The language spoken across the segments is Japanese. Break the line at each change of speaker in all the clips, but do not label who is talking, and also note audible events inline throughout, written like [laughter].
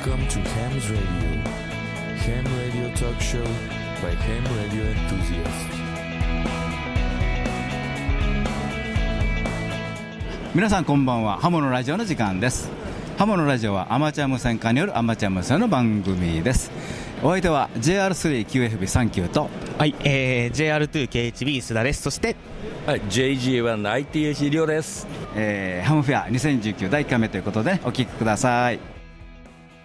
Welcome to Ham's Radio. Ham Radio Talk Show by Ham Radio Enthusiasts.
皆さんこんばんはハモのラジオの時間ですハモのラジオはアマチュア無線化によるアマチュア無線の番組ですお相手は JR3QFB39 と
はい、えー、JR2KHB 須田です。そして、
はい、JG1ITH 量です。
えーハムフェア2019第1回目ということでお聞きください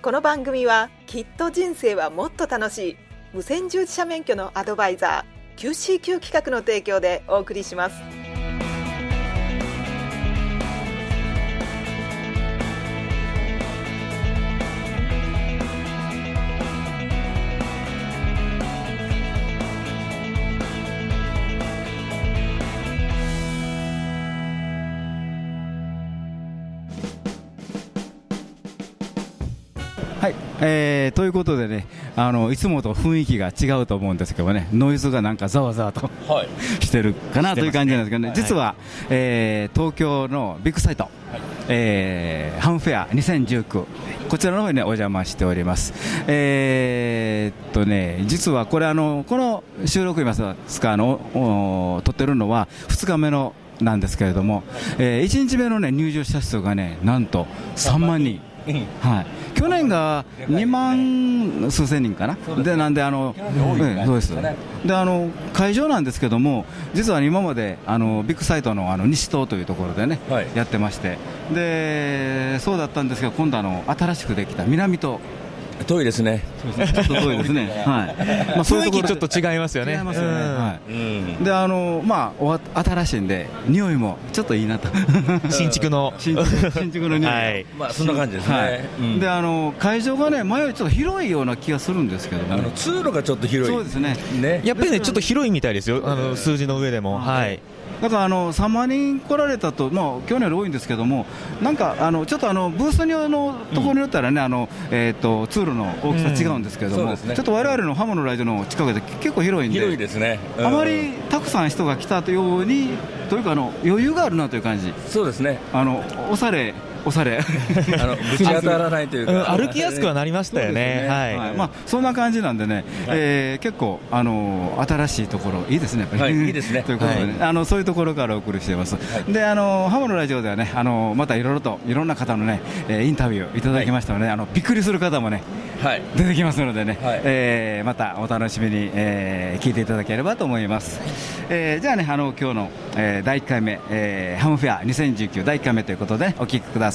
この番組はきっと人生はもっと楽しい。無線従事者免許のアドバイザー QCQ 企画の提供でお送りします。
えーということでねあのいつもと雰囲気が違うと思うんですけどねノイズがなんかざわざわと
はい。[laughs]
してるかなという感じなんですけどね、
ね
実は、えー東京のビッグサイト、えーハムフェア2019、こちらの方に、ね、お邪魔しております。えーっとね、実はこれあの、この収録言いますか、あのお撮ってるのは2日目のなんですけれども、え1日目の、ね、入場者数がね、なんと3万人。はい、去年が2万数千人かな、でなんであの、ええそうですであの会場なんですけども、実は今まであのビッグサイトのあの西棟というところでね、
はい。
やってまして。で、そうだったんですけど、今度あの、新しくできた南棟、
遠いですね。
ちょっと遠いですね、はいまあ、そういうところ
雰囲気ちょっと違いますよね。
違いますよね、
うん
はい
うん。
であのまあ、おわ新しいんで、匂いもちょっといいなと、
新築の。
新築の匂いが
はい。
まあ、そんな感じですね。
であの会場がね、前よりちょっと広いような気がするんですけど
あの、通路がちょっと広い。
そうですね
ね。
やっぱりね、ちょっと広いみたいですよ。あの、数字の上でも。はい。
だからあの3万人来られたと、まあ、去年より多いんですけども、なんかあのちょっとあのブースのところによったらね、あのえー、と通路の大きさ違うんですけども、
うんね
ちょっと我々のハモのラジオの近くで結構広いんで、
広いですね。うん
あまりたくさん人が来たように、というかあの余裕があるなという感じ、
そうですね。
あのおしゃれ、おしゃれ。[laughs]
あの、ぶち当たらないという
うん
か。
歩きやすくはなりましたよね。
そうです
はい。
はいまあ、そんな感じなんでね、えー結構、あの新しいところ、いいですね、やっぱり、
はいいいですね [laughs]
ということでね、あのそういうところからお送りしています、であのハモのラジオではね、あのまたいろいろといろんな方のね、えーインタビューいただきましたので、あのびっくりする方もね、
はい。
出てきますのでね、
はい
えーまたお楽しみに、えー聞いていただければと思います。えーじゃあね、あの今日の、えー第1回目、えーハムフェア2019第1回目ということで、お聞きください。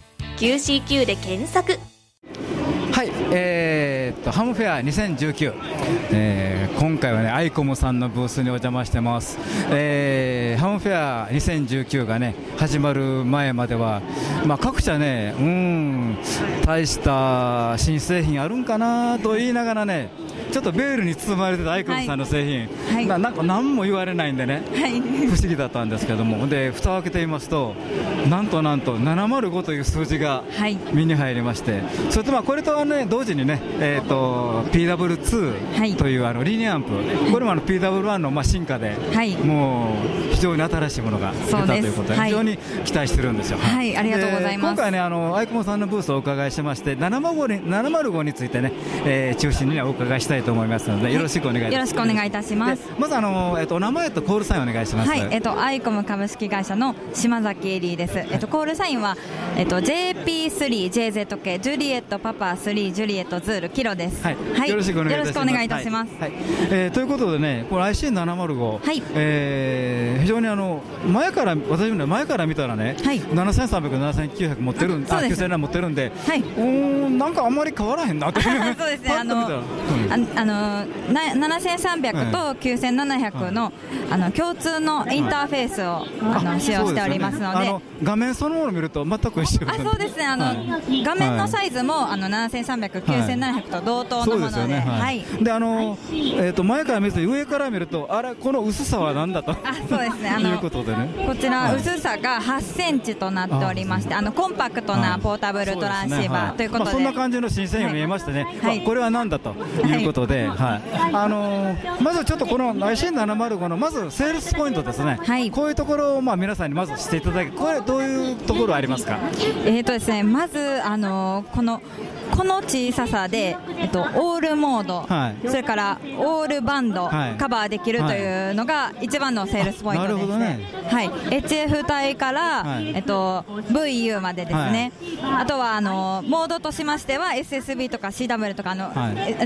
QCQ で検索。
はい、えーっとハムフェア2019、えー今回はねアイコムさんのブースにお邪魔してます、えーハムフェア2019がね始まる前までは、まあ、各社ね、うん、大した新製品あるんかなと言いながらね、ちょっとベールに包まれてたアイコムさんの製品、
はい。
ななんか何も言われないんでね、不思議だったんですけども、で蓋を開けてみますと、なんとなんと705という数字が
はい。
身に入りまして、それとまあこれとはね同時にね、えー、と
はい。
PW2 というあのリニアアンプ、これもあの PW1 のまあ進化で、
はい。
もう非常に新しいものが出たということで、
はい。
非常に期待してるんですよ。
はいありがとうございます。
で今回ね、あのアイコモさんのブースをお伺いしてまして、705に705についてね、えー中心にねお伺いしたいと思いますので、よろしくお願いいたします。
よろしくお願いいたします。
でまずあの、えっとお名前とコールサインお願いします。
はい、えっと、アイコム株式会社の島崎エリーです。えっと、コールサインは、えっと、JP3JZK、 Juliett Papa 3、Juliett Zulu、Kilo です。
はい、よろしくお願いいたします。
よろしくお願いいたします。
はい。はいえーということでね、これ IC705、
はい。
えー非常にあの前から私もね前から見たらね、
はい。
7300、7900持ってるん、あ
そうです。
9000円持ってるんで、
はい。う
ーんなんかあんまり変わらへんなって [laughs]
そうですね、あの、あのあのな7300と9700の,、あの共通のインターフェースを、あの使用しておりますので。
画面そのものを見ると全く一緒
あそうです。ねあの、
はい。
画面のサイズも、あの7300、9700と同等のもので、はい、
であの、えー、と前から見ず上から見るとあれこの薄さは何だと？
あそうですね。あの
いうことでね。
こちら、
はい。
薄さが8センチとなっておりまして、あのコンパクトなポータブルトランシーバーということで、
まあ、そんな感じの新鮮に見えましてね、これは何だということで、はい。あのーまずちょっとこの IC705 のまずセールスポイントですね、こういうところをまあ皆さんにまずしていただき、これ、どういうところありますか？
えーとですね、まず、あのこのこの小ささで、えっと、オールモード、
はい。
それからオールバンド、
はい。
カバーできるというのが一番のセールスポイントです、
なるほどね。
はい、HF 帯から、
はい。
えっと、VU までですね、あとはあのモードとしましては SSB とか CW とかあの、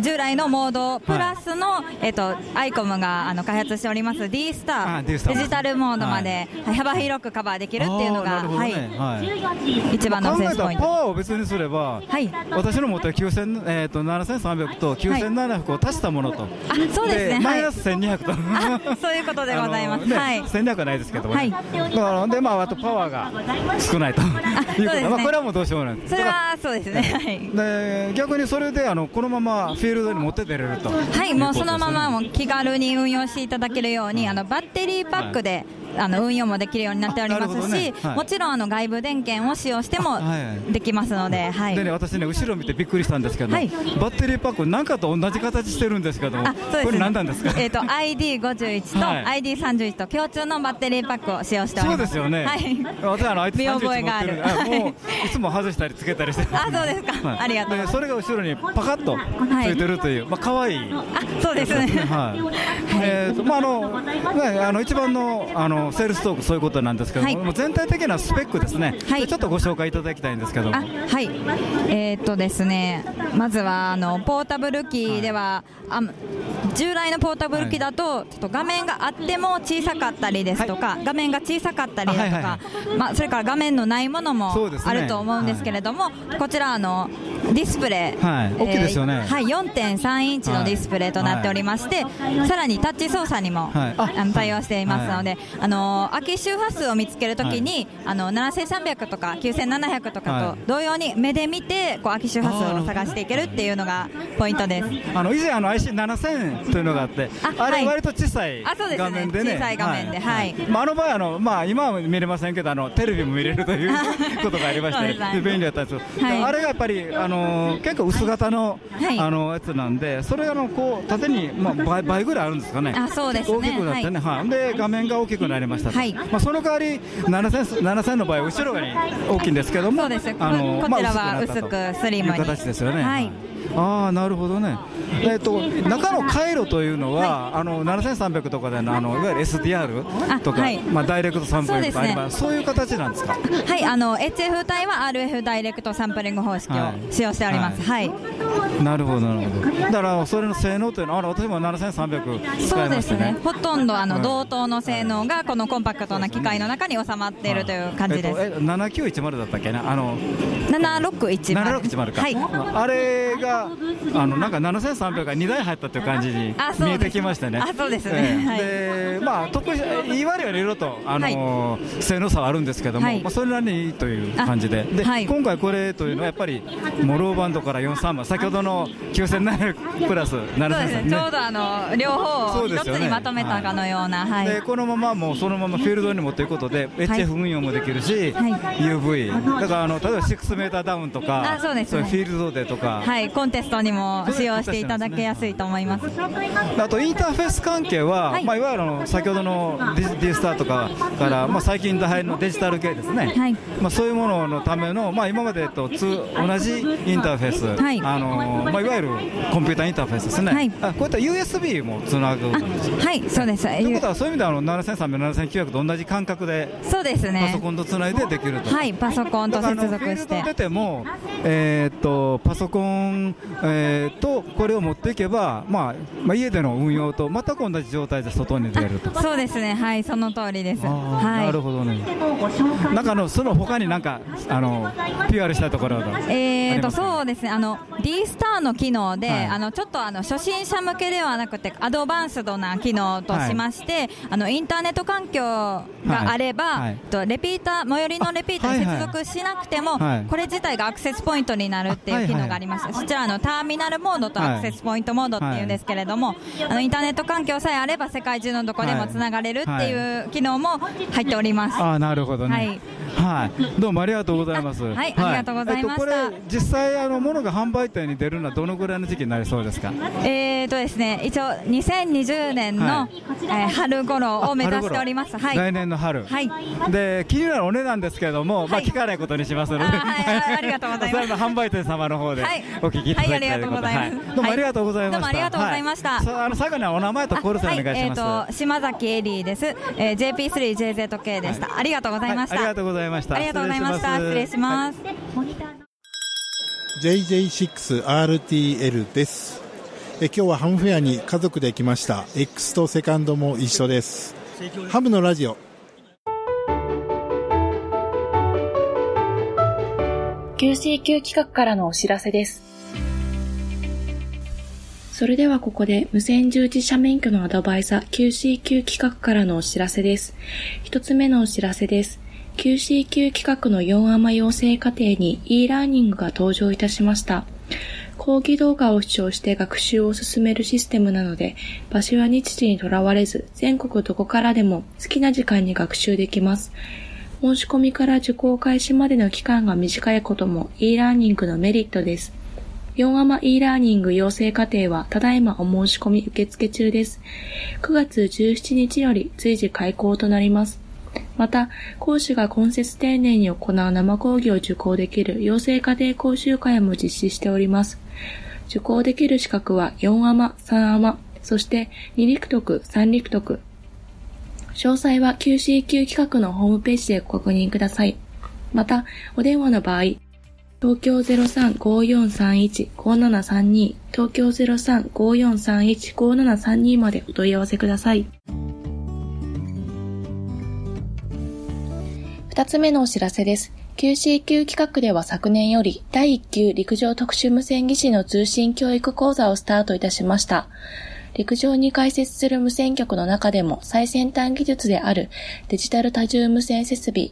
従来のモードプラスの、えっと、アイコムがあの開発しております。D スタ
ー。
ー。デジタルモードまで、はい。幅広くカバーできるっていうのが、
ね。はい。
一番のセールスポイント。
パワーを別にすれば、
はい。
私の持ってる9000、えー、と7300と9700を足したものと、
あそうですね。はい。
マイナス1200と、
あそういうことでございます。
ね
はい。
1200はないですけども、
はい。
ねだからで、まあ、あとパワーが少ないと。いうこと。
ね
まあ、これはもうどうしようもない
それはそうですね。はい。
で逆にそれであのこのままフィールドに持って出れると
はい、もうそのままもう気軽に運用していただけるように、あのバッテリーパックで、あの運用もできるようになっておりますし、
どね。はい。
もちろんあの外部電源を使用しても
はい。
できますので、はい。
でね、私ね、後ろ見てびっくりしたんですけど、
はい。
バッテリーパック、なんかと同じ形してるんですけども、
あそうです
これ何なんですか？
えっ、と ID51 と
はい。
ID31 と共通のバッテリーパックを使用しており
そう
ま。
ですすよね、
はい。
私あの、あいつ
見
31持ってるあもういつも外したりつけたりして
あ、そうですか。
はい。
ありがとうございます。
でそれが後ろにパカッとついてるという、まあ可愛い
あ、そうですね。
はい。えーとまああのね、あの一番のあのセールストーク、そういうことなんですけども、
はい。
もう全体的なスペックですね、
はい。
でちょっとご紹介いただきたいんですけど
はい、えーっとですね、まずはあのポータブル機では、あ従来のポータブル機だと、ちょっと画面があっても小さかったりですとか、画面が小さかったりだとか、
あはいはいは
まあ、それから画面のないものもあると思うんですけれども、こちらあの、ディスプレイ、
はい。大きいですよね。
はい、4.3インチのディスプレイとなっておりまして、さらにタッチ操作にも、
あ
の対応していますので、あの空き周波数を見つけるときに、あの7300とか9700とか
はい。
と同様に目で見てこう空き周波数を探していけるっていうのがポイントです。
あの以前あの IC7000 というのがあって、
あ
れ割と小さい画面でね、
小さい画面ではい。
まああの場合あのまあ今は見れませんけどあのテレビも見れるという [laughs] ことがありまして、
ね
便利だったんですよ。
はい。
であれがやっぱりあの結構薄型の、
はい。
あのやつなんで、それあのこう縦にまあ倍倍ぐらいあるんですかね。
あそうですね。
大きくなってね、はい。で画面が大きくなりましたと。
はい。
まあその代わり7000 7000の場合後ろが大きいんですけども、
そうです。
あの
ここちらは
薄く
スリムに。
いう形ですよね。
はい
ああなるほどね、えっと中の回路というのは、あの7300とかでのあのいわゆる SDR とか、
あはい
まあ、ダイレクトサンプリングとかありますそう,、いう形なんですか？
はい、あの HF 帯は RF ダイレクトサンプリング方式を
はい
使用しております。はい、
なるほどなるほど。だからそれの性能というのはあの私も7300使
そう
いましてね
ですね。。ほとんどあの
はい
同等の性能がこのコンパクトな機械の中に収まっているという感じです。
えっと、え7910だったっけな？あの
7610
7610か、
はい。
あれがあのなんか7300が2台入ったという感じに見えてきましてね。
あそうですね。
でまあ特に言い悪いはいろいろとあの、性能差はあるんですけども、
はい。
まあそれなりにいいという感じで、で、
はい。
今回これというのはやっぱりモローバンドから43番先ほどの9700プラス
そうですね。
7300
ちょうどあの両方を一つにまとめたかのような、はい。
でこのままもうそのままフィールドに持っていくことで、HF 運用もできるし、
はい。
UV だからあの例えば6メーターダウンとか
あそう
いうフィールドでとか、
はい、コンテストにも使用していただけやすいと思います。
あとインターフェース関係は、
はい
いまあ、いわゆるあの先ほどの D, D スターとかから、まあ、最近大変のデジタル系ですね、
はい
まあ、そういうもののための、まあ、今までとつ同じインターフェース、
はい
あのまあ、いわゆるコンピューターインターフェースですね、
はい
あこういった USB もつなぐんですよ
はい、そうです。
ということはそういう意味ではあの7300、7900と同じ感覚で
そうです
パ
ね
ソ。コンとつないでできると。
はい、パソコンと接続して。
出ても、えーっとパソコン間、えーとこれを持っていけば、まあまあ、家での運用と全く同じ状態で外に出ると。[laughs]
そうですね。はいその通りです。はい。
なるほどね。なんかあのその他になんかあの PR したところが
えーとそうですね。あの D スターの機能で、
はい。
あのちょっとあの初心者向けではなくてアドバンスドな機能としまして、あのインターネット環境があれば、
はい。はい
とレピーター最寄りのレピーターに接続しなくても、
はい。
これ自体がアクセスポイントになるって
いいうはい。
機能がありまして、そちらあのターミナルモードとアクセスポイントモードっていうんですけれども、あのインターネット環境さえあれば世界中のどこでもつながれるっていう機能も入っております。
あーなるほどね。
はい
はい、どうもありがとうございます。
あはいありがとうございました
えっと、これ実際あの物が販売店に出るのはどのぐらいの時期になりそうですか？
えーとですね、一応2020年の、
はい
えー春頃を目指しております。はい。
来年の春。
はい。
で気になるお値段ですけれども、まあ
はい
聞かないことにしますので、
あはいはいありがとうございます [laughs]
販売店様の方で
はい
お聞きいただきたいということで、
はいありがとうございます
どうもありがとうございました。
どうもありがとうございました
はいさああの最後にはお名前とコールさんお願いします。
はい、えーと島崎エリーです。えー、JP3JZK でした、ありがとうございました。
はいありがとうございました
ありがとうございました。失礼します。
JJ6RTL ですえ今日はハムフェアに家族で来ました X とセカンドも一緒ですハムのラジオ
QCQ 企画からのお知らせです。それではここで無線従事者免許のアドバイザー QCQ 企画からのお知らせです。一つ目のお知らせです。QCQ 企画の4アマ養成課程に e ラーニングが登場いたしました。講義動画を視聴して学習を進めるシステムなので、場所や日時にとらわれず、全国どこからでも好きな時間に学習できます。申し込みから受講開始までの期間が短いことも e ラーニングのメリットです。4アマ e ラーニング養成課程はただいまお申し込み受付中です。9月17日より随時開講となります。また、講師が今節丁寧に行う生講義を受講できる養成家庭講習会も実施しております。受講できる資格は4アマ、3アマ、そして2陸徳、3陸徳。詳細は QCQ 企画のホームページでご確認ください。また、お電話の場合、東京03-5431-5732東京03-5431-5732までお問い合わせください。二つ目のお知らせです。QCQ 企画では昨年より第1級陸上特殊無線技師の通信教育講座をスタートいたしました。陸上に開設する無線局の中でも最先端技術であるデジタル多重無線設備、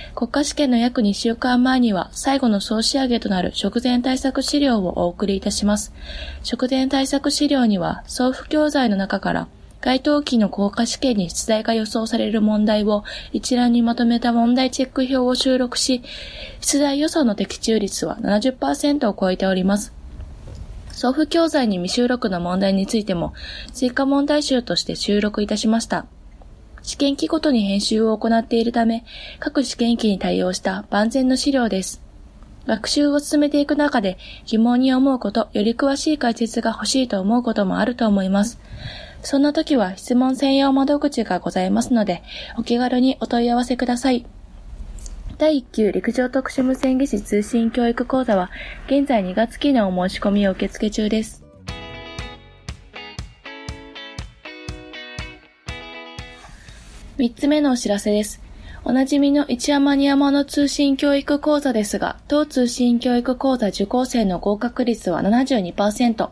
国家試験の約2週間前には最後の総仕上げとなる食前対策資料をお送りいたします。食前対策資料には送付教材の中から該当期の国家試験に出題が予想される問題を一覧にまとめた問題チェック表を収録し、出題予想の的中率は70%を超えております。送付教材に未収録の問題についても追加問題集として収録いたしました。試験期ごとに編集を行っているため、各試験期に対応した万全の資料です。学習を進めていく中で疑問に思うこと、より詳しい解説が欲しいと思うこともあると思います。そんな時は質問専用窓口がございますので、お気軽にお問い合わせください。第1級陸上特殊無線技師通信教育講座は、現在2月期のお申し込みを受付中です。3つ目のお知らせです。おなじみの一山二山の通信教育講座ですが、当通信教育講座受講生の合格率は72%。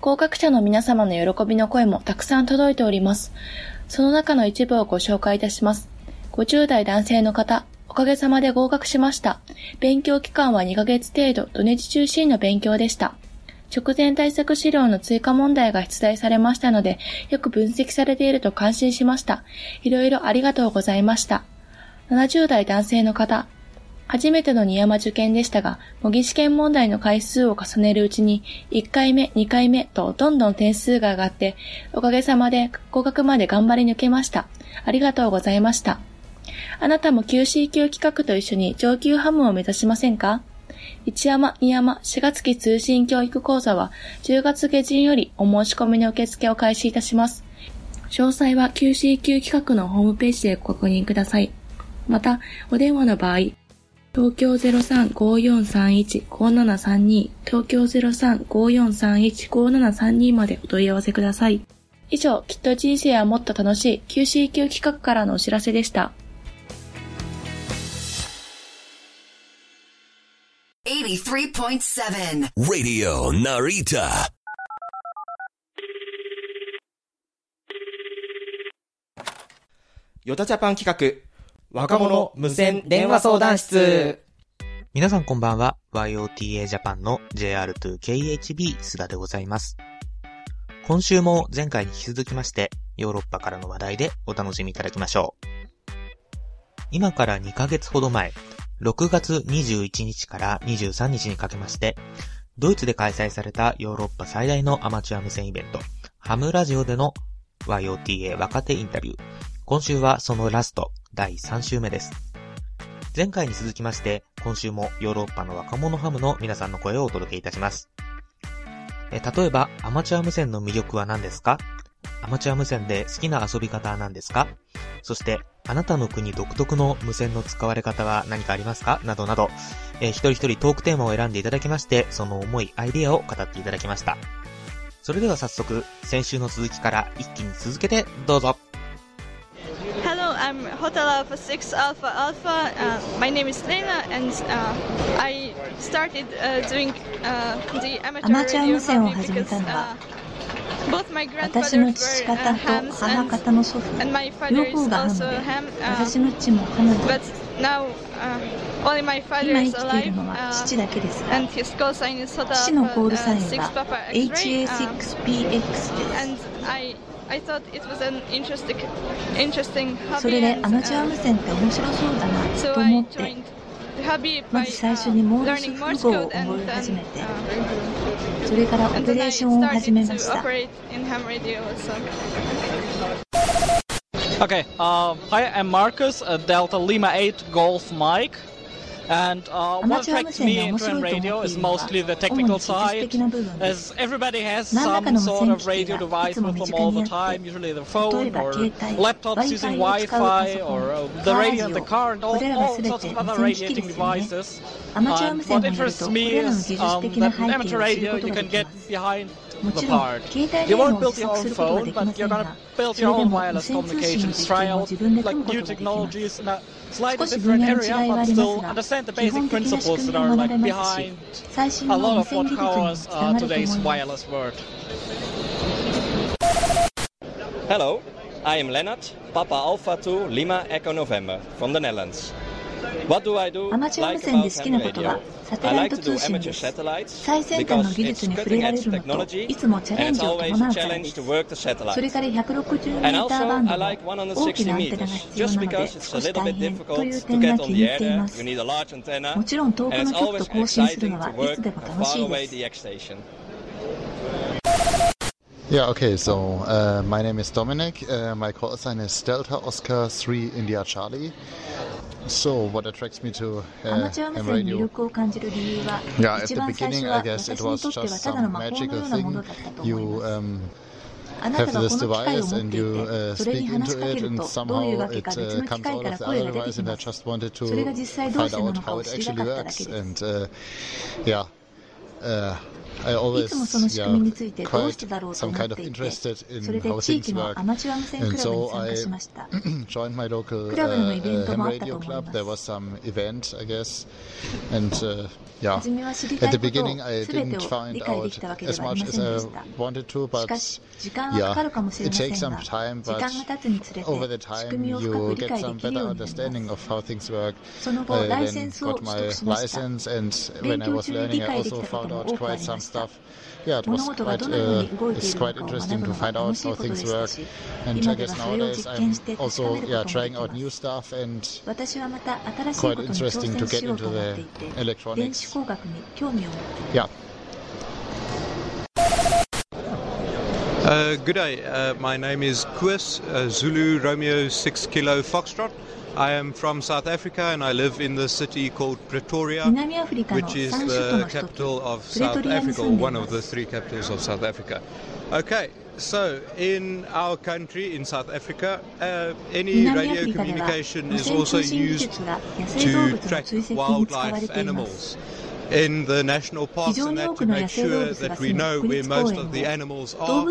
合格者の皆様の喜びの声もたくさん届いております。その中の一部をご紹介いたします。50代男性の方、おかげさまで合格しました。勉強期間は2ヶ月程度、土日中心の勉強でした。直前対策資料の追加問題が出題されましたので、よく分析されていると感心しました。いろいろありがとうございました。70代男性の方、初めての二山受験でしたが、模擬試験問題の回数を重ねるうちに、1回目、2回目とどんどん点数が上がって、おかげさまで合格まで頑張り抜けました。ありがとうございました。あなたも QC 級企画と一緒に上級ハムを目指しませんか？一山、二山、4月期通信教育講座は10月下旬よりお申し込みの受付を開始いたします。詳細は QC 級企画のホームページでご確認ください。また、お電話の場合、東京03-5431-5732東京03-5431-5732までお問い合わせください。以上、きっと人生はもっと楽しい QC 級企画からのお知らせでした。
83.7
Radio Narita.
ヨタジャパン企画、若者無線電話相談室。
皆さんこんばんは。YOTA ジャパンの JR2KHB 須田でございます。今週も前回に引き続きまして、ヨーロッパからの話題でお楽しみいただきましょう。今から2ヶ月ほど前、6月21日から23日にかけまして、ドイツで開催されたヨーロッパ最大のアマチュア無線イベント、ハムラジオでの YOTA 若手インタビュー。今週はそのラスト、第3週目です。前回に続きまして、今週もヨーロッパの若者ハムの皆さんの声をお届けいたします。え例えば、アマチュア無線の魅力は何ですか？アマチュア無線で好きな遊び方は何ですか？そして、あなたの国独特の無線の使われ方は何かありますか？などなど、えー一人一人トークテーマを選んでいただきまして、その思い、アイディアを語っていただきました。それでは早速、先週の続きから一気に続けてどうぞ。
Hello, I'm Hotel Alpha 6 Alpha Alpha. Uh, my name is Lena, and uh, I started uh, doing uh, the
ア
amateur
マチュア
radio
無線を
hobby
始め
because
たのは
uh, both my
私の父方と母方の祖父両方がハムで私の父もハムで
す
今生きているのは父だけですが父のコールサインは HA6PX ですそれであのジュア無線って面白そうだなと思ってま
by
ず最初にモールス
learning
符
Morse
号を
code and
覚え
then
始めて
uh,
それからオ
and
ペ
then
レ
I
ーションを始
started
めま
to
した
operate in ham radio also.
Okay, uh, hi, I'm Marcus, uh, Delta Lima 8 Golf Mike. And uh, what attracts me into
in
radio is mostly the technical side, as everybody has some sort of radio device with them all the time, usually
the
phone or laptops using
Wi-Fi
or uh, the radio in the car and all, all sorts of other radiating devices. And what interests me is um, that amateur radio you can get behind
も
the
ちろん
part.
携帯
You
電話
won't
を
build
試
your
作
own
することは
phone,
でき
but
ませ
you're
ん
gonna
が
build
そ
your
れで
own
も無
wireless
線通信
communications
の実験を
trial,
自分で
like
組むこ
new
とができます
technologies, and a slightly
少し分
different
野の
area,
違いはあ
but
ります
still
が
understand the
基
basic
本的な仕
principles
組
that
みを
are
学
like
べますし
behind
最新
a
の
lot
無
of
線
what
技術に
powers
つ
uh,
ながると思い
today's
ます
wireless world.
Hello, I am Lennart, Papa Alpha 2 Lima Echo November from the Netherlands. What do I do
アマチュア無
like
線で
about
好きな
ham
ことは
radio?
サテ
I
ライ
like
ト
to do
通信で
amateur
す
satellites
最先端の
because
技
it's
術に触
cutting
れられ
edge
るのと
technology
いつもチャレ
and
ン
it's
ジを
always
伴
a
うからで
challenge
す
to work the
それ
satellites.
から 160m
And also,
バンド
I
の
like
大き
160
なアンテナが
meters.
必要
Just
なので
because it's
少
a
し
little
大
bit
変と
difficult
いう
to
点が
get
気
on
に
the
入っ
air
ていま
there,
す
you need a large antenna,
もちろん遠く
and
の
it's
局と
always
交信する
exciting
の
to
はいつ
work
でも楽
far
しい
away
です
the X station.
Yeah, okay, so uh, my name is Dominic. Uh, my call sign is Delta Oscar 3 India Charlie. So what attracts me to uh, ham radio? Yeah, at the beginning, I guess it was just some magical thing. You um, have this device and you uh, speak into it and somehow it uh, comes out of the other device and I just wanted to find out how it actually works and uh, yeah. Uh, I always yeah, quite some kind of interested in how things work. And so I [clears throat] joined my local uh, uh, radio club. There was some event, I guess. And uh, yeah, at the beginning, I didn't find out it takes some time. But over the time, you get some understanding of how things work. Then got my license, and when I was learning, I also found out quite some stuff. Yeah, it was quite uh, it's quite interesting to find out how things work. And I guess nowadays I'm also yeah trying out new stuff and quite interesting to get into the electronics. Yeah.
Uh, good day. Uh, my name is Kuis, uh, Zulu Romeo 6 Kilo Foxtrot. I am from South Africa and I live in the city called Pretoria, which is the capital of South Africa, or one of the three capitals of South Africa. Okay, so in our country, in South Africa, uh, any radio communication is also used to track wildlife animals in the national parks and that to make sure that we know where most of the animals are,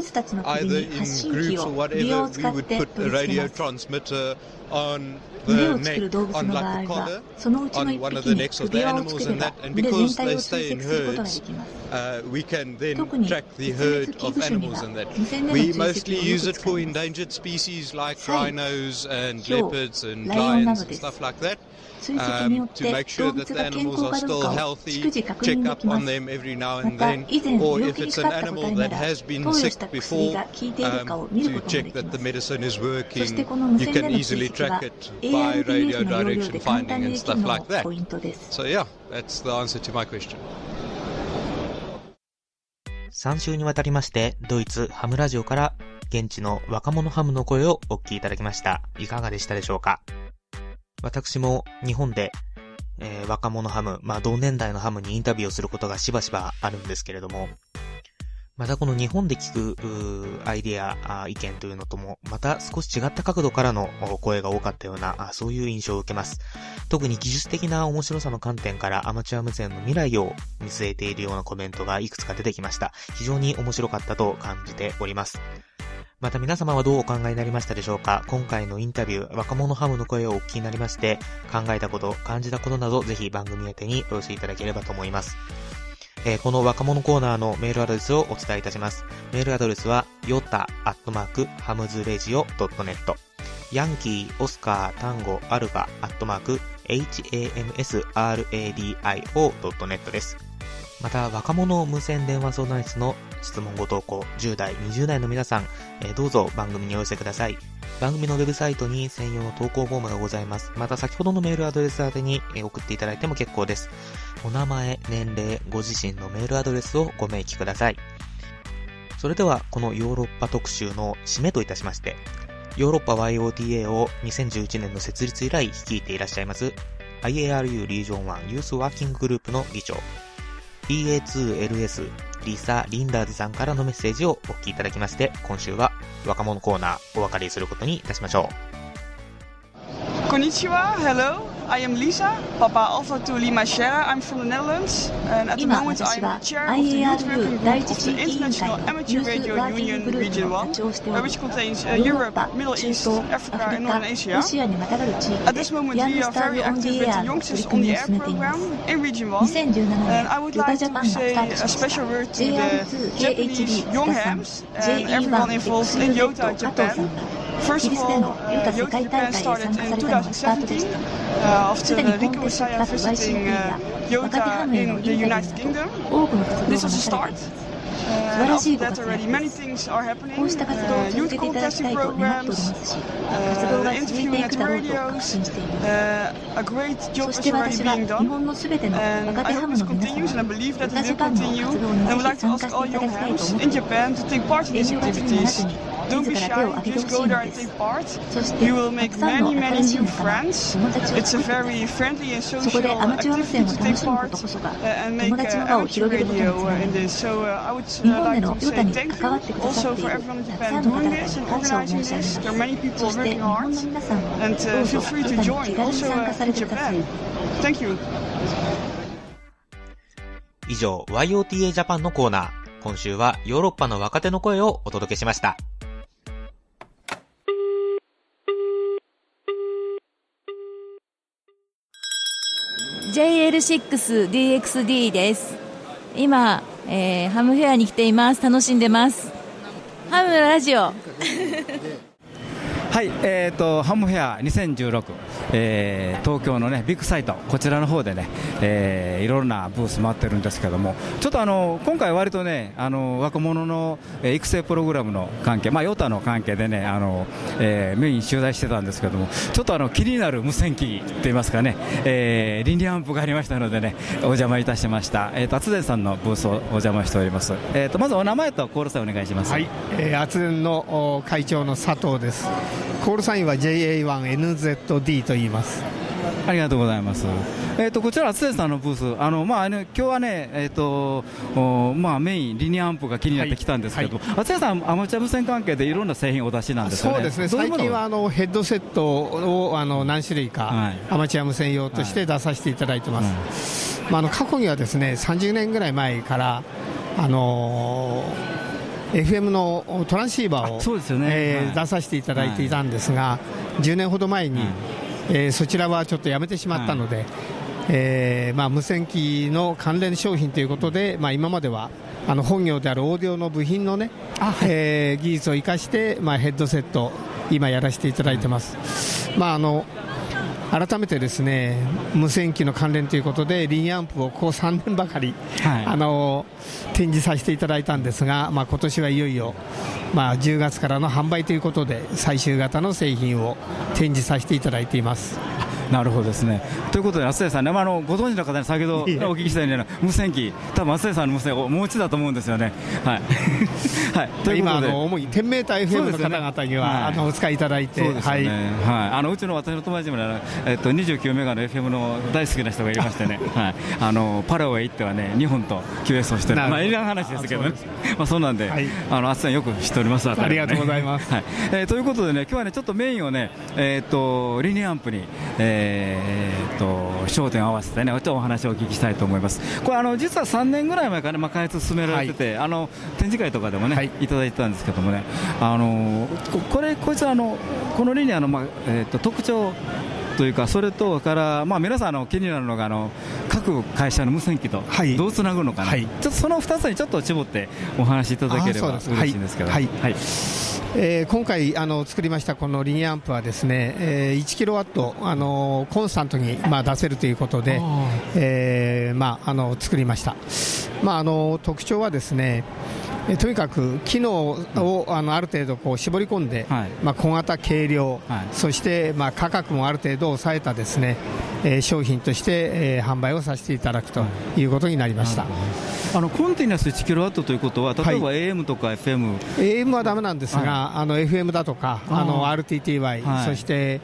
either in groups or whatever, we would put a radio transmitter on the neck, on like
the
collar, on one of the necks of the animals and that, and because they stay in herds, uh, we can then track the herd of animals and that. We mostly use it for endangered species like rhinos and leopards and lions and stuff like that.
追跡によって動物が健康かどうかを逐次確認できます。また、以前病気にかかった個体なら、投与した薬が効いているかを見ることもできます。そしてこの無線での追跡はの要領で簡単にできるのポイントです。
3週にわたりまして、ドイツハムラジオから現地の若者ハムの声をお聞きいただきました。いかがでしたでしょうか？私も日本で、えー、若者ハム、まあ同年代のハムにインタビューをすることがしばしばあるんですけれども、またこの日本で聞く、アイディア、意見というのとも、また少し違った角度からの声が多かったような、そういう印象を受けます。特に技術的な面白さの観点からアマチュア無線の未来を見据えているようなコメントがいくつか出てきました。非常に面白かったと感じております。また皆様はどうお考えになりましたでしょうか？今回のインタビュー、若者ハムの声をお聞きになりまして、考えたこと、感じたことなど、ぜひ番組宛てにお寄せいただければと思います。えー、この若者コーナーのメールアドレスをお伝えいたします。メールアドレスは、ヨタアットマークハムズレジオ .net ヤンキー、オスカー、タンゴ、アルファ、アットマーク、hamsradio.net です。また、若者無線電話相談室の質問ご投稿、10代、20代の皆さん、えー、どうぞ番組にお寄せください。番組のウェブサイトに専用の投稿フォームがございます。また、先ほどのメールアドレス宛てに送っていただいても結構です。お名前、年齢、ご自身のメールアドレスをご明記ください。それでは、このヨーロッパ特集の締めといたしまして、ヨーロッパ YOTA を2011年の設立以来率いていらっしゃいます、IARU Region 1 Youth Working Group の議長、PA2LS リサ・リンダーズさんからのメッセージをお聞きいただきまして、今週は若者コーナーお別れすることにいたしましょう。
こんにちは、Hello! I am Lisa, Papa Alpha to Lima Sierra. I'm from the Netherlands. And at the moment I'm the chair of the youth working group of the International Amateur Radio Union Region 1, which contains uh, Europe, Middle East, Africa and Northern Asia. At this moment we are very active with the Youngsters on the Air program in Region 1. And I would like to say a special word to the Japanese young hams and everyone involved in Yota, Japan. First of all, uh,
Yogi
Japan started in 2017 uh, after
uh,
visiting uh, in the United Kingdom.
Oh,
this was a start. Uh, after that already many things are happening. Uh, youth contesting programs, uh, interviewing at radios, uh, a great job is already being done. And I hope this continues and I believe that it will continue. And I like to ask all young
hands
in Japan to take part in these activities.
自ら手を挙げてほしい
ん
す。そしてたくさんの新しい仲友達を作る
んです
そこでアマチュア無線を楽しむことこそが友達の輪を広げることにつなが
る
日本での与
太
に関わってくださっているたくさんの方々に感謝を申し上げます。そして日本の皆さんもどうぞ
与
太に気軽に参加されてください。
以上 YOTA ジャパンのコーナー。今週はヨーロッパの若手の声をお届けしました。
JL6DXD です。今、えーハムフェアに来ています。楽しんでます。ハムラジオ。[laughs]
はい、えー、とハムフェア2016、えー東京の、ね、ビッグサイト、こちらの方でね、えーいろんなブース回ってるんですけども、ちょっとあの今回、割とね、あの若者の育成プログラムの関係、まあ、ヨタの関係でね、あのえーメイン取材してたんですけども、ちょっとあの気になる無線機といいますかね、えーリニアンプがありましたのでね、お邪魔いたしました、えー、と厚手さんのブースをお邪魔しております。えー、とまずお名前とコールサインお願いします。
はい、えー、厚の会長の佐藤です。コールサインは JA1NZD と言います。
ありがとうございます。えっ、とこちら厚手さんのブース、あのまああの今日はねえっ、とおまあメインリニアアンプが気になってきたんですけど、厚手さんアマチュア無線関係でいろんな製品をお出しなんですよね。
そうですね。最近はあのヘッドセットをあの何種類か、アマチュア無線用として出させていただいてます。まああの過去にはですね、30年ぐらい前からあのー FM のトランシーバーを
そうですよね。
え出させていただいていたんですが、10年ほど前に、えーそちらはちょっとやめてしまったので、えーまあ、無線機の関連商品ということで、まあ、今まではあの本業であるオーディオの部品の、ねえー技術を生かして、まあ、ヘッドセット今やらせていただいてます。まああの改めてですね無線機の関連ということでリニアアンプをここ3年ばかり、あの展示させていただいたんですが、まあ、今年はいよいよ、まあ、10月からの販売ということで最終型の製品を展示させていただいています。
なるほどですね。ということで、厚手さんね、まあ、あのご存知の方に先ほどお聞きしたように、無線機、多分厚手さんの無線をお持ちだと思うんですよね。はい。[laughs] はい。ということで。
今あの、主に10メーター
そう
FM の方々には、
はい。
あのお使いいただいて、
ね、
は
はい。いあのうちの私の友達にもね、えっと、29メガの FM の大好きな人がいましてね、[laughs] はい、あのパラオへ行ってはね、日本と QS をしてまあ、いらん話ですけどね、まあ、そうなんで、
はい。
あの、あつさんよく知っております、
ありがとうございます。
はい。えーということでね、今日はね、ちょっとメインをね、えっと、リニアアンプに、えーっと、焦点を合わせてね、ちょっとお話をお聞きしたいと思います。これ、あの、実は3年ぐらい前からね、まあ、開発進められてて、あの、展示会とかでもね、い、ただいてたんですけどもね、あの、ここれ、こいつはあの、このリニアの、まあ、えーっと、特徴、というか、それとから、まあ、皆さんあの気になるのがあの、各会社の無線機とどうつなぐのかな、ちょっとその2つにちょっと絞ってお話しいただければ嬉しいんですけど、
はいえー今回あの作りましたこのリニアアンプはですね、えー1キロワットあのコンスタントにまあ出せるということで、えーまああの作りました。まああの特徴はですね。えーとにかく機能をあのある程度こう絞り込んで、まあ、小型、軽量、そしてまあ価格もある程度抑えたですね、えー商品として、えー販売をさせていただくということになりました。
あのコンティナス1キロワットということは、例えば AM とか FM、
AM はだめなんですが、あの FM だとか、あの RTTY、
はい。
そして、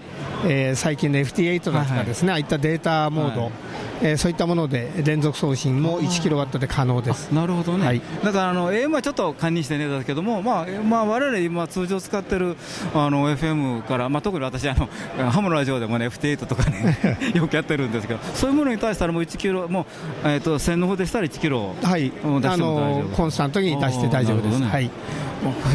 えー最近の FT8 だとかですね、ああいったデータモード、えーそういったもので連続送信も1キロワットで可能です。
なるほどね、だからあの AM はちょっと堪忍してねだけども、まあまあ、我々今、通常使ってるあの FM から、まあ、特に私あの、[laughs] ハムのラジオでもね、FT8 とかね、[laughs] よくやってるんですけど、そういうものに対したらもう1キロ、もう、えー、と線の方でしたら1キロ、
はい、あの
夫
コンスタントに出して大丈夫です。
ね。
はい。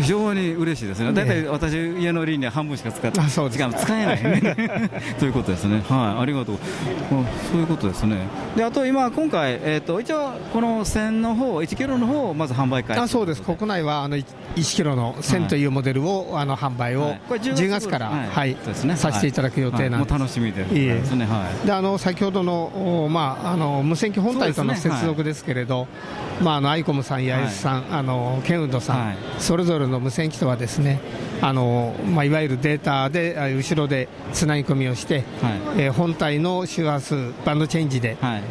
非常に嬉しいですね、
ね。
大体私、家のリニア半分しか使って、
あそうです
使えない。ね [laughs] ということですね、はい、ありがとう、うんそういうことですね、であと今、今回、えー、と一応、この線の方1キロの方をまず販売会
あそうです、国内はあの 1, キロの1000というモデルを、あの販売を、
はい。これ10
10月から、
はい。
はい。
ですね。
させていただく予定なんです。
はい。もう楽しみで
いえ。
ですね。はい。
であの先ほどの,お、まあ、あの無線機本体との接続ですけれど、まあ、あのアイコムさん、八重洲さん、あのケンウッドさん、それぞれの無線機とはですねあの、まあ、いわゆるデータであ後ろでつなぎ込みをして、えー本体の周波数、バンドチェンジで、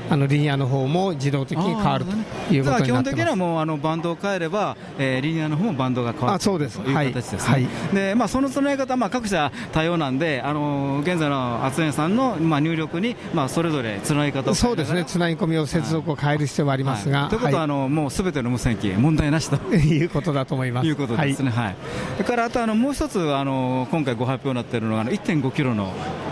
あのリニアの方も自動的に変わるということになってます。
的にはもうあのバンドを変えれば、えーリニアの方もバンドが変わって
あそうです。
とい。う
はい。
形ですね、
はい。
でまあ、そのつなぎ方、まあ、各社多様なんで、あの現在の厚園さんの、まあ、入力に、まあ、それぞれつなぎ方を
そうですね、つなぎ込みを接続を変える必要はありますが、
はい。ということは、あのもうすべての無線機、問題なしと。
いうことだと思います。
いうことですね、はい。それからあとあのもう一つあの、今回ご発表になっているのが、あの1.5キロの1500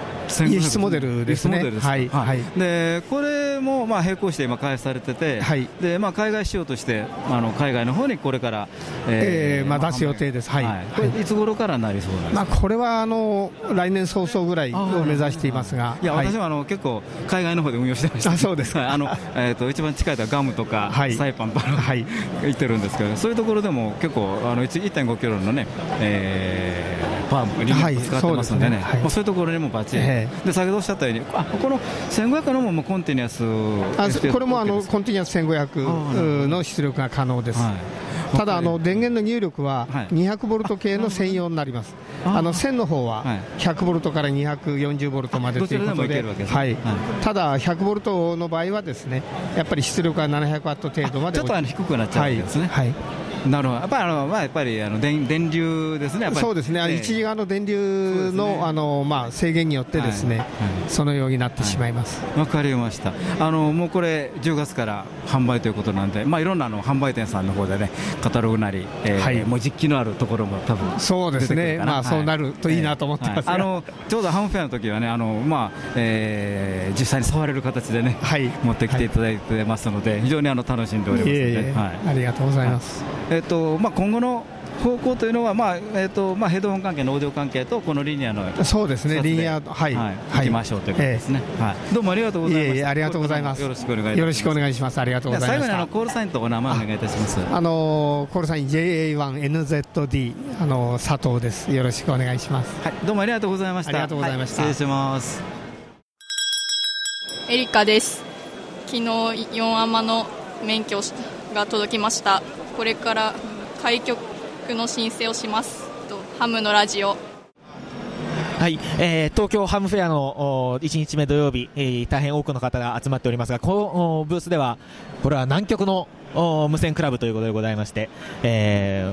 輸出モデルですね。はい
はい。でこれもまあ並行して今開発されてて、でまあ、海外仕様としてあの海外の方にこれから、
えーまあ出す予定です。はい。
これい。つ頃からなりそうなんですか、
まあ、これはあの来年早々ぐらいを目指していますが、
いや、
はい。
私もあの結構海外の方で運用してました。
あそうです
はい。あのえっ、と一番近いのはガムとか、
はい。
サイパンパン、
はい、
行ってるんですけど、そういうところでも結構あの1 1.5キロのね、えー、パンプリミット使ってますんでね、
はい。そうですね。はい。
ういうところにもバッチリ。
え
で先ほどおっしゃったように、あこの1500のももう continuous
あこれもあの continuous 1500の出力が可能です。ただあの電源の入力は200ボルト系の専用になります。あの線の方は100ボルトから240ボルトまでということで。
で、
はい。ただ100ボルトの場合はですね、やっぱり出力は700ワット程度まで
ちょっと低くなっちゃうわけですね。
はい。
なるほど。やっぱりあのまあやっぱりあの電電流ですね。
そうですね、あの
ええ。
一時側の電流の,、あのまあ、制限によってですね、そのようになってしまいます。
わかりました。あのもうこれ10月から販売ということなんで、まあいろんなあの販売店さんの方でね、カタログなり、えー
はい。
もう実機のあるところも多分
そうですね。まあそうなるといいなと思ってますが。
はい。あのちょうどハムフェアの時はね、あのまあ、えー実際に触れる形でね、持ってきていただいてますので、非常にあの楽しんでおりますので、
いえいえ。
はい。
ありがとうございます。
えっとまあ今後の方向というのは、まあえっとまあ、ヘッドホン関係のオーディオ関係とこのリニアの
そうですね。リニアはい。
はい。
はい
行きましょうということですね、はい、どうもありがとうございます
いえいえありがとうございます。
よろしくお願いします。
よろしくお願いします。ありがとうございました。
最後にあのコールサインとお名前お願いいたします。
あのコールサイン JA1NZD あの佐藤です。よろしくお願いします。
はい。どうもありがとうございました。
ありがとうございました、
はい。失礼します。
エリカです。昨日4アマの免許が届きましたこれから開局の申請をしますとハムのラジオ
はい、えー東京ハムフェアのお1日目土曜日、えー大変多くの方が集まっておりますが、このブースでは、これは南極の無線クラブということでございまして、え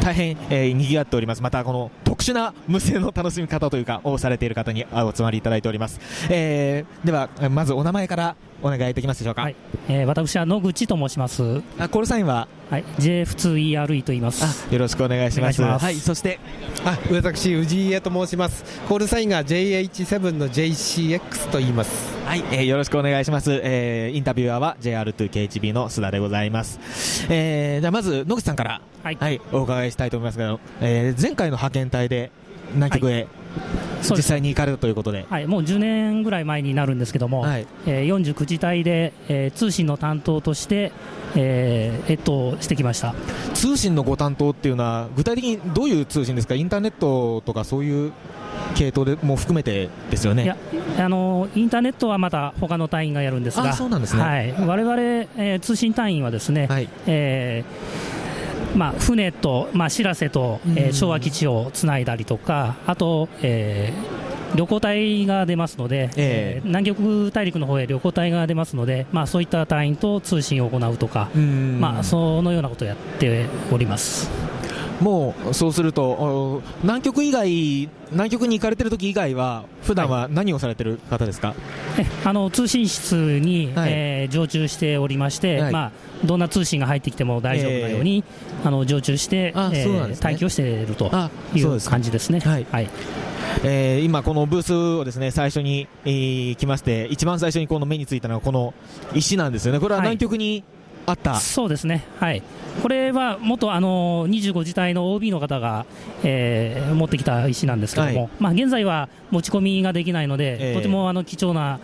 ー大変、えー、賑わっております。また、この特殊な無線の楽しみ方というか、をされている方にお集まりいただいております。えーでは、まずお名前からお願いできますでしょうか？
えー私は野口と申します。
あ、コールサインは？
はい、JF2ERE と言います。
よろしくお願いします。
お願いします
はい、そして、
あ私、氏家と申します。コールサインが JH7 の JCX と言います。
はい、えーよろしくお願いします。えーインタビュアーは JR2KHB の須田でございます。えー、じゃあまず野口さんから、はい、お伺いしたいと思いますけど、えー前回の派遣隊で南極へ、
そうです。
実際に行かれたということで、
はい、もう10年ぐらい前になるんですけども、えー49次隊で、えー通信の担当として、えー、越冬してきました。
通信のご担当っていうのは、具体的にどういう通信ですか、インターネットとかそういう系統でも含めてですよね。
いやあのインターネットはまた他の隊員がやるんですが、
あそうなんですね。
はい、我々、えー通信隊員はですね、えーまあ、船と、まあ、しらせと、えー昭和基地をつないだりとか、あと、えー旅行隊が出ますので、えー南極大陸の方へ旅行隊が出ますので、まあ、そういった隊員と通信を行うとか、まあ、そのようなことをやっております。
もうそうすると、お南極以外、南極に行かれてる時以外は、普段は何をされてる方ですか、
えあの通信室に、えー常駐しておりまして、
はい。
まあ、どんな通信が入ってきても大丈夫なように、あの常駐して、
あ
えー
ね。
待機をしているという
そうですか。
感じですね。はい。
えー今、このブースをですね最初に、えー来まして、一番最初にこの目についたのはこの石なんですよね、これは南極にあった、
そうですね、はい、これは元あの25次隊の OB の方が、えー持ってきた石なんですけども、
はい。
まあ、現在は持ち込みができないので、
ええ。
とてもあの貴重な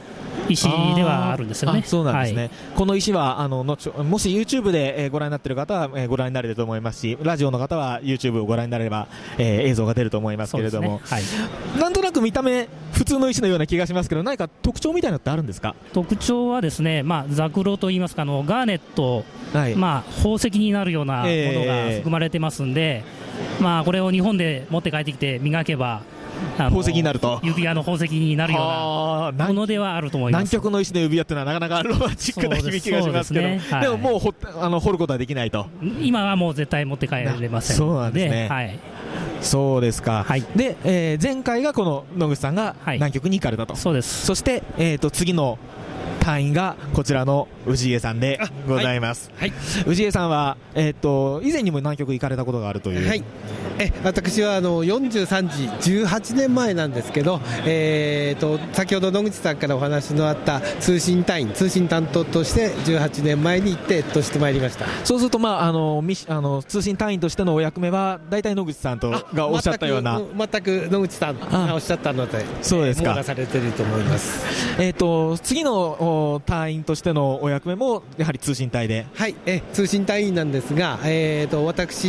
石ではあるんですよね。
あそうなんですね、
はい。
この石はあの後もし YouTube で、えーご覧になっている方は、えーご覧になれると思いますし、ラジオの方は YouTube をご覧になれれば、えー映像が出ると思いますけれども、
そうですね。
なんとなく見た目、普通の石のような気がしますけど、何か特徴みたいなのってあるんですか？
特徴はですね、まあ、ザクロといいますかあのガーネット、
はい。
まあ、宝石になるようなものが含まれてますんで、まあ、これを日本で持って帰ってきて磨けば
宝石になると。
指輪の宝石になるようなものではあると思います。
南極の石の指輪っていうのはなかなかロマンチックな響きがしますけど、
ですね。はい。
でももうほあの掘ることはできないと。
今はもう絶対持って帰れません
そうなんですね。
はい、
そうですか、で、えー前回がこの野口さんが南極に行かれたと、
そうです。
そして、えー、と次の隊員がこちらの氏家さんでございます、氏家さんは、えー、と以前にも南極行かれたことがあるという、
はいえ私はあの43時18年前なんですけど、えー、と先ほど野口さんからお話のあった通信隊員通信担当として18年前に行って越してまいりました。
そうすると、まあ、あのミッあの通信隊員としてのお役目は大体野口さんとがおっしゃったような。
全く野口さんがおっしゃったので
そうですか。
されていると思います。
えー、と次のお隊員としてのお役目もやはり通信隊で。
はいえ通信隊員なんですが、えー、と私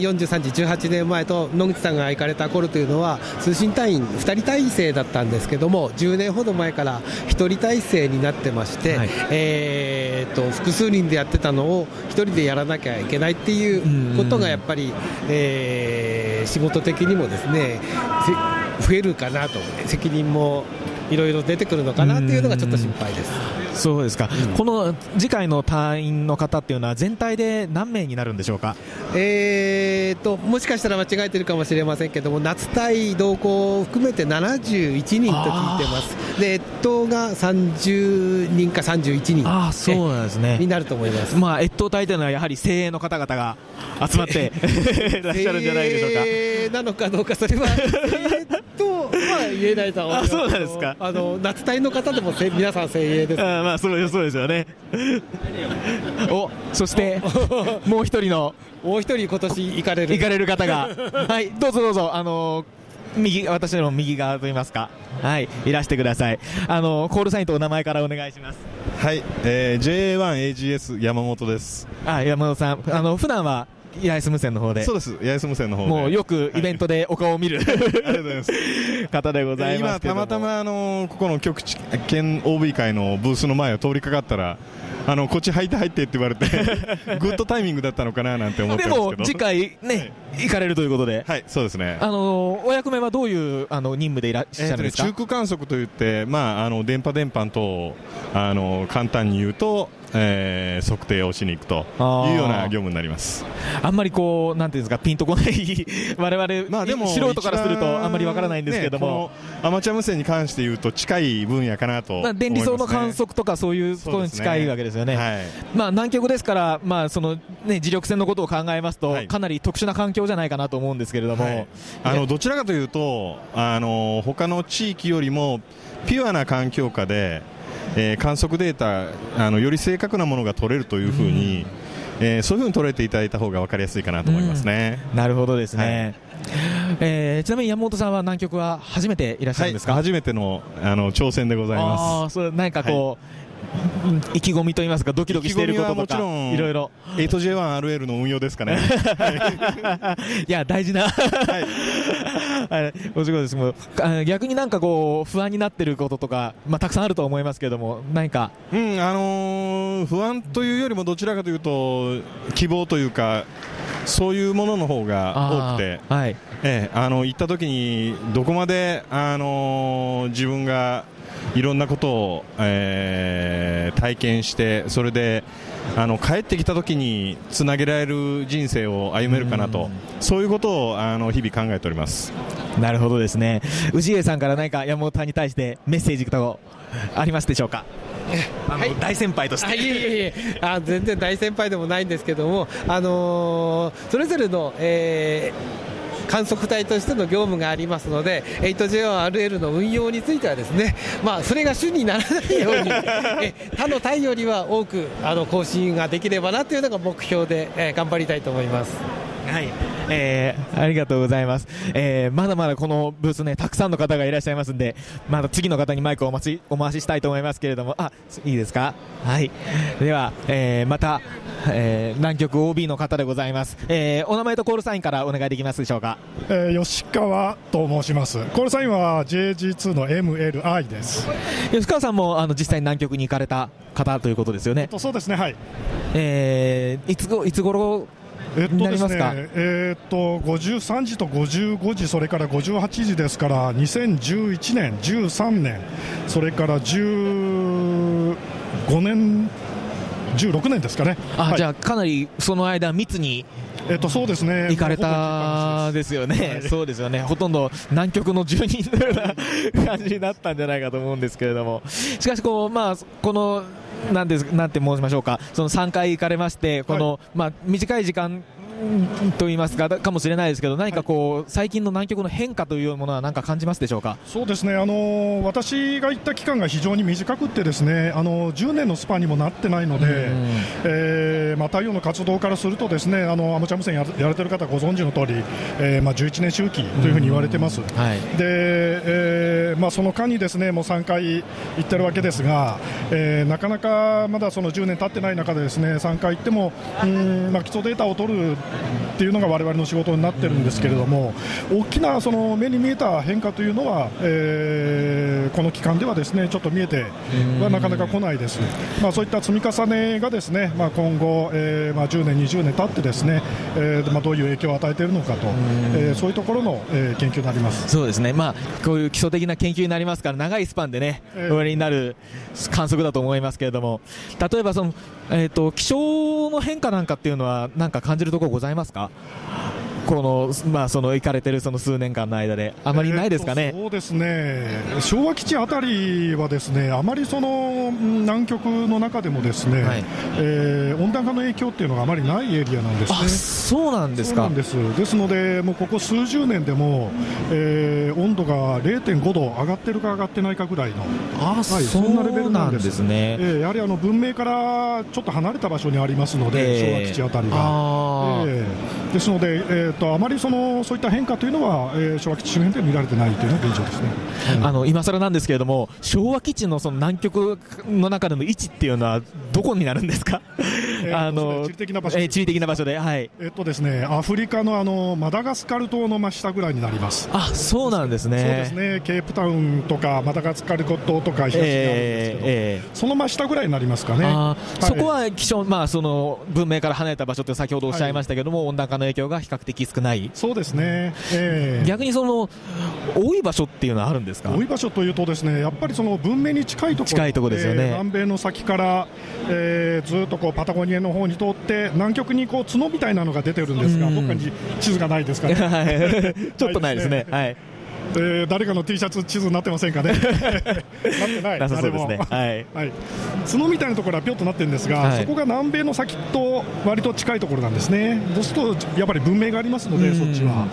43時18年前と野口さんが行かれた頃というのは通信隊員2人体制だったんですけども10年ほど前から1人体制になってまして、えー、と複数人でやってたのを1人でやらなきゃいけないっていうことがやっぱり、えー仕事的にもですねせ増えるかなと責任もいろいろ出てくるのかなっていうのがちょっと心配です。
そうですか、この次回の隊員の方っていうのは全体で何名になるんでしょうか？
えーともしかしたら間違えてるかもしれませんけども夏隊同行を含めて71人と聞いてます。で越冬が30人か31人
ああそうなんですね。
になると思います。
まあ越冬隊というのはやはり精鋭の方々が集まって [laughs] いらっしゃるんじゃないでしょうか。
精鋭なのかどうかそれはえーっとまあ言えないとは思います
あそうなんですか。
あの夏隊の方でもせ皆さん精鋭です。
あまあそうそうですよね。おそしてもう一人の
もう一人今年行かれる。
行かれる方が。はいどうぞどうぞ。あの右私の右側といいますか。はいいらしてください。あのコールサインとお名前からお願いします。
はい、えー、JA1AGS 山本です。
あ山本さん。あの普段は八重洲無線の方で。
そうです。八重洲無線の方で。
もうよくイベントでお顔を見る、[laughs]
ありがとうございます。
方でございます
今たまたまあのここの局地県 OB 会のブースの前を通りかかったらあのこっち入って入ってって言われて [laughs] グッドタイミングだったのかななんて思って
でも次回ね、行かれるということで。
はいそうですね。
あのお役目はどういうあの任務でいらっしゃるんですか、
中空観測といって、まあ、あの電波伝播等をあの簡単に言うと、えー測定をしに行くというような業務になります。
あんまりこうなんていうんですかピンとこない [laughs] 我々、
まあでも
素人からするとあんまりわからないんですけども、
ねアマチュア無線に関して言うと近い分野かなとね、
電離層の観測とかそういうところに近いわけですよね。まあ南極ですから、まあそのね磁力線のことを考えますと、かなり特殊な環境じゃないかなと思うんですけれども、
はい。あのどちらかというとあの他の地域よりもピュアな環境下で、えー観測データあのより正確なものが取れるというふうに、えーそういうふうに取れていただいた方が分かりやすいかなと思いますね。
なるほどですね。えーちなみに山本さんは南極は初めていらっしゃるんですか？
初めてのあの挑戦でございます。
ああ、そう何かこう、うん意気込みと言いますかドキドキしていることとか
意気込みはもちろん
いろいろ
8J1RL の運用ですかね。[laughs]
いや大事な、はい、お仕事です。もうあ逆になんかこう不安になってることとか、まあ、たくさんあると思いますけれども何か？
うん、あのー不安というよりもどちらかというと希望というかそういうものの方が多くて、
はい。
ええあの行った時にどこまで、あのー自分がいろんなことを、えー体験してそれであの帰ってきた時につなげられる人生を歩めるかなとそういうことをあの日々考えております。
なるほどですね。氏家さんから何か山本さんに対してメッセージとありますでしょうか？あの、大先輩として。
あいえいえいえ。あ全然大先輩でもないんですけども、あのーそれぞれの、えー観測隊としての業務がありますので 8J1RL の運用についてはですね、まあ、それが主にならないように [laughs] え他の隊よりは多くあの更新ができればなというのが目標で、えー頑張りたいと思います。
はい、えーありがとうございます、えーまだまだこのブースねたくさんの方がいらっしゃいますんでまだ次の方にマイクをお待ちお回ししたいと思いますけれどもあいいですか？はいでは、えーまた、えー南極 OB の方でございます、えーお名前とコールサインからお願いできますでしょうか？
えー吉川と申します。コールサインは JG2 の MLI です。
吉川さんもあの実際に南極に行かれた方ということですよね
そうですね、はい。
えーいつごいつ頃
えっとですねえーっと53時と55時、それから58時ですから、2011年、13年、それから15年、16年ですかね。
あ、
はい。
じゃあかなりその間密に
えっとそうですね。
行かれたです。よね、そうですよね、ほとんど南極の住人のような感じになったんじゃないかと思うんですけれども、しかしこう、まあ、このなんですなんて申しましょうか、その3回行かれまして、この、まあ、短い時間うんと言いますか、かもしれないですけど、何かこう、最近の南極の変化というものは何か感じますでしょうか？
そうですね、あの私が行った期間が非常に短くってですね、あの10年のスパンにもなってないので、えーまあ、太陽の活動からするとですね、あのアマチュア無線ややられてる方ご存知の通り、えーまあ11年周期というふうに言われてます。で、えーまあその間にですね、もう3回行ってるわけですが、えーなかなかまだその10年経ってない中でですね、3回行っても、うんまあ基礎データを取るっていうのが我々の仕事になってるんですけれども、大きなその目に見えた変化というのは、えーこの期間ではですねちょっと見えてはなかなか来ないです、まあ、そういった積み重ねがですね、まあ、今後、えーまあ、10年、20年経ってですね、えーまあ、どういう影響を与えているのかと、えーそういうところの、えー研究になります。
そうですね、まあ、こういう基礎的な研究になりますから、長いスパンでね、終わりになる観測だと思いますけれども、例えばその、えー、と気象の変化なんかっていうのは、なんか感じるところございますか、この、まあ、その行かれてるその数年間の間で、あまりないですかね。
えーとそうですね。昭和基地あたりはですねあまりそのうん南極の中でもですね、えー温暖化の影響っていうのがあまりないエリアなんですね。
そうなんですか。
そうなんです。ですので、もうここ数十年でも、えー温度が0.5度上がってるか上がってないかぐらいの、
あ
はい、そんなレベルなんです。
ね
えーやはりあの文明からちょっと離れた場所にありますので、
えー。
昭和基地あたりが。えーですので、えー、とあまりそのそういった変化というのは、えー昭和基地周辺で見られてないというのが現状ですね。
あの今更なんですけれども、昭和基地のその南極の中での位置っていうのは、どこになるんですか、あの
地理的な場所
えー地理的な場所で、はい、
えっとですね、アフリカのあのマダガスカル島の真下ぐらいになります。
あそうなんですね。
そうですね、ケープタウンとかマダガスカル島とか東にあるんですけど、
え
その真下ぐらいになりますかね。
あーそこ
は
は気象、まあ、その文明から離れた場所って先ほどおっしゃいましたけども、温暖化の影響が比較的少ない、
そうですね、えー
逆にその多い場所っていうのはあるんですか？
多い場所というとですねやっぱりその文明に近いところ。
近いところですよね。
えー南米の先から、えーずっとこうパタゴニアの方に通って南極にこう角みたいなのが出てるんですが、
うん。
どっかに地図がないですかね。[laughs]
はい。ちょっとないですね。[laughs] はい
えー誰かの T シャツ地図になってませんかね？[laughs] なってない。
なさそうですね。はい。[laughs]
はい、角みたいなところはぴょっとなってるんですが、
はい。
そこが南米の先と割と近いところなんですね、そうするとやっぱり文明がありますので、
うん。
そっちは。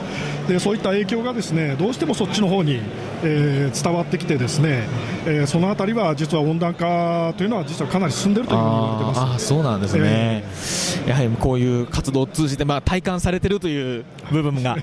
で、そういった影響がですねどうしてもそっちの方に、えー伝わってきて、ですね、えーそのあたりは実は温暖化というのは、実はかなり進んでいるというふうに言われてます。
あーそうなんですね、やはりこういう活動を通じて、まあ、体感されてるという部分が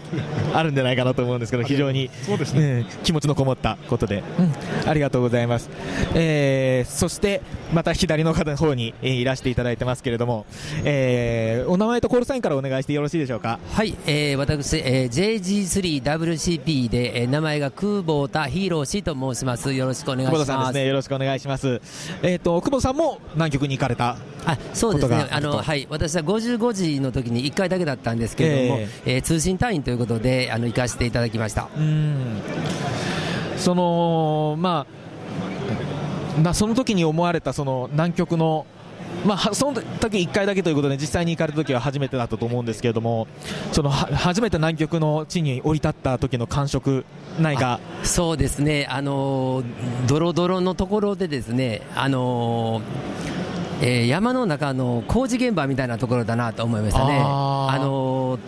あるんじゃないかなと思うんですけど、非常に
そうです
ね気持ちのこもったことで、うんありがとうございます。えーそして、また左の方の方に、えーいらしていただいてますけれども、えーお名前とコールサインからお願いしてよろしいでしょうか？
はい、えー、私、えー、JG3WCP で、えー名前が久保田ヒーロー氏と申します。よろしくお願いし
久
ます。
保田さんですね、よろしくお願いします。えっ、と、久保田さんも南極に行かれた
あそうです。ね。あのはい、私は55時の時に1回だけだったんですけれども、
え
え。ー通信隊員ということであの行かせていただきました。
うん。そのまあなその時に思われたその南極のまあ、はその時1回だけということで実際に行かれた時は初めてだったと思うんですけれどもそのは初めて南極の地に降り立った時の感触何か？
そうですね、あのードロドロのところでですね、あのーえー山の中の工事現場みたいなところだなと思いましたね。
あ
の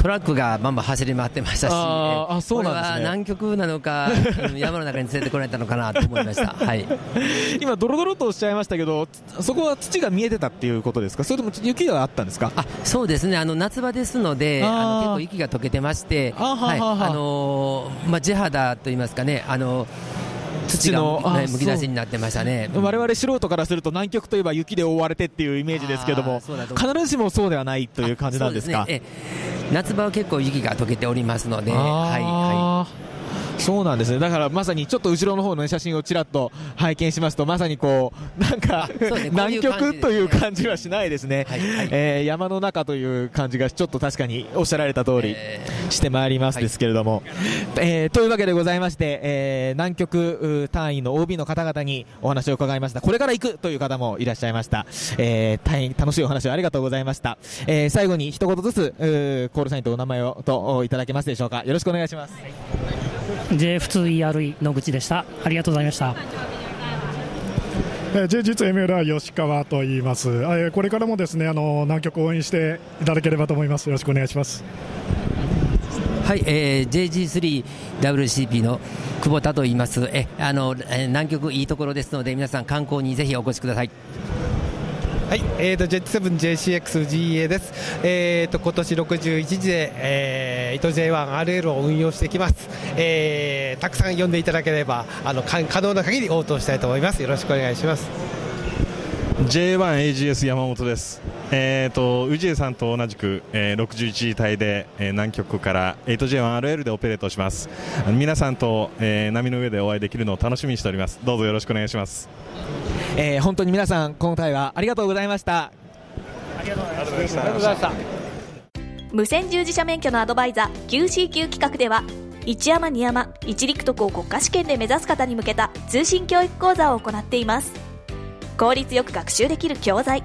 トラックがバンバン走り回ってましたし、
あそうなんですね。
これは南極なのか、[laughs] うん山の中に連れてこられたのかなと思いました。はい。[laughs]
今、ドロドロとおっしゃいましたけどそこは土が見えてたっていうことですか？それとも雪があったんですか？
あそうですね。あの夏場ですので
あ
の結構雪が溶けてまして
あははは
はい。あのーまあ、地肌といいますかねあの土が
土の
むき出しになってましたね。
我々素人からすると南極といえば雪で覆われてっていうイメージですけども必ずしもそうではないという感じなんですか
ね。ええ。夏場は結構雪が溶けておりますので、はい
あーそうなんですね。だからまさにちょっと後ろの方の写真をちらっと拝見しますとまさにこうなんか
ね。
南極という感じはしないですね、えー山の中という感じがちょっと確かにおっしゃられた通りしてまいりますですけれども、えーというわけでございまして、えー南極う単位の OB の方々にお話を伺いました。これから行くという方もいらっしゃいました、えー大変楽しいお話をありがとうございました、えー最後に一言ずつコールサインとお名前をとおいただけますでしょうか。よろしくお願いします
JF2ERE 野口でした。ありがとうございました。
えー、J 実 MLR 吉川と言います、えー、これからもですねあの南極を応援していただければと思います。よろしくお願いします。
はい、えー、JG3WCP の久保田と言います。えあの、えー、南極いいところですので皆さん観光にぜひお越しください
はい、えーと、Jet7JCXGA です。えーと、今年61時で、えー、糸 J1RL を運用していきます。えー、たくさん呼んでいただければ、あの、可能な限り応答したいと思います。よろしくお願いします。
J1AGS 山本です。[laughs] えーと、宇治江さんと同じく、えー、61次隊で、えー、南極から 8J1RL でオペレートします。皆さんと、えー、波の上でお会いできるのを楽しみにしております。どうぞよろしくお願いします。
えー、本当に皆さん、この回はありがとうございました。
ありがとうございました。ありがとうございました。
無線従事者免許のアドバイザー QCQ 企画では、一山二山一陸徳を国家試験で目指す方に向けた通信教育講座を行っています。効率よく学習できる教材、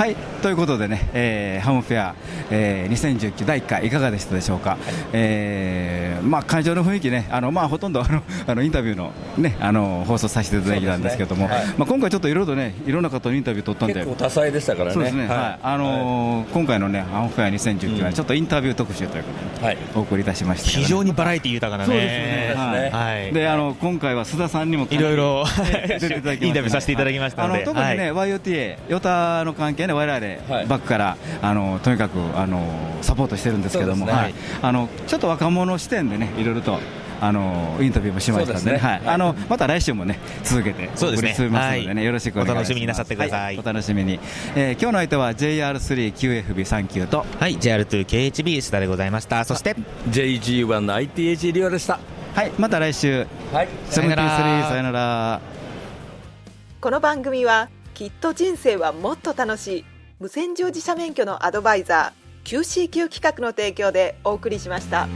はいということでね、えー、ハムフェア、えー、2019第1回いかがでしたでしょうか、えーまあ、会場の雰囲気ねあの、まあ、ほとんどあのあのインタビューの,、ね、あの放送させていただいたんですけども、ね。はい、まあ、今回ちょっといろいろとねいろんな方のインタビュー取ったんで。
結構多彩でしたからね。
そうですね、はい、はい、あのー、今回のねハムフェア2019はちょっとインタビュー特集ということで、はい、お送りいたしました、ね、
非常にバラエティ豊かなね。
そうですね。はい、であの今回は須田さんにも
いろいろ [laughs]
出ていただきました、
インタビューさせていただきましたので、
あの特にね、YOTA ヨタの関係ね我々、バックからあのとにかくあのサポートしてるんですけども、ね、はい、あのちょっと若者視点でねいろいろとあのインタビューもしましたので、ね、はい、あのまた来週もね続けてお送りしますのでね、よろしくお願いします。
お楽しみになさってください。
お楽しみに。えー、今日の相手は JR3QFB39 と
はい JR2KHB 須田でございました。そして
？JG1 の ITH リオでした。
はい、また来週。
はい、
さよなら。さよなら。
この番組はきっと人生はもっと楽しい。無線乗自社免許のアドバイザー QCQ 企画の提供でお送りしました。